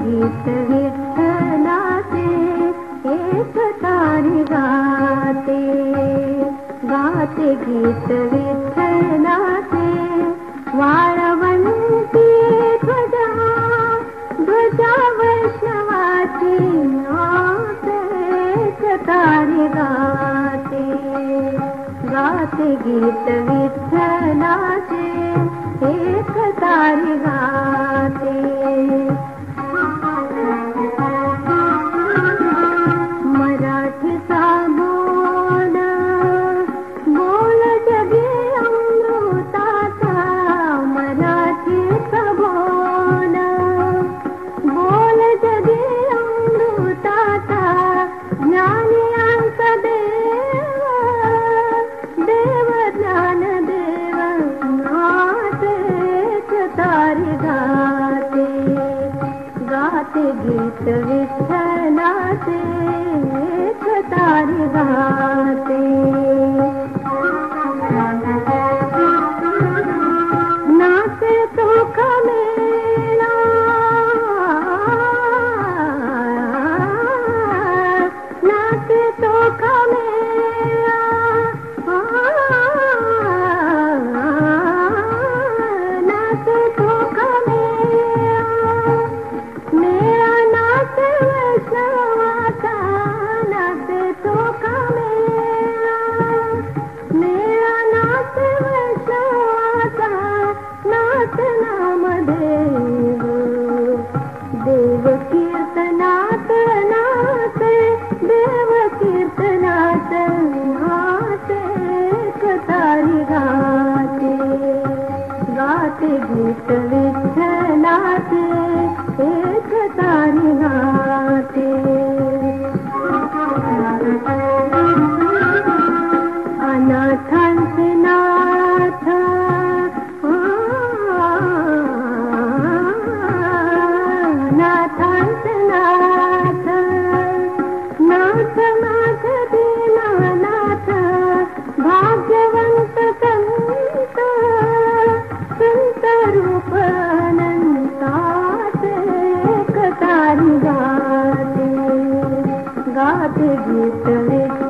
गीत विठ्ठलाचे एक तारी गाते। गाते गीत विठ्ठलाचे वाळवंती ध्वजा वैष्णवाची एक तारी गाते। गाते गीत तारी गाते गीत विठलाते कतार गा नाथ नाम देव देव कीर्तनाथ नाथ देव कीर्तनाथ नाथ कतारी गाते गाते गीत विठलाते te dejo.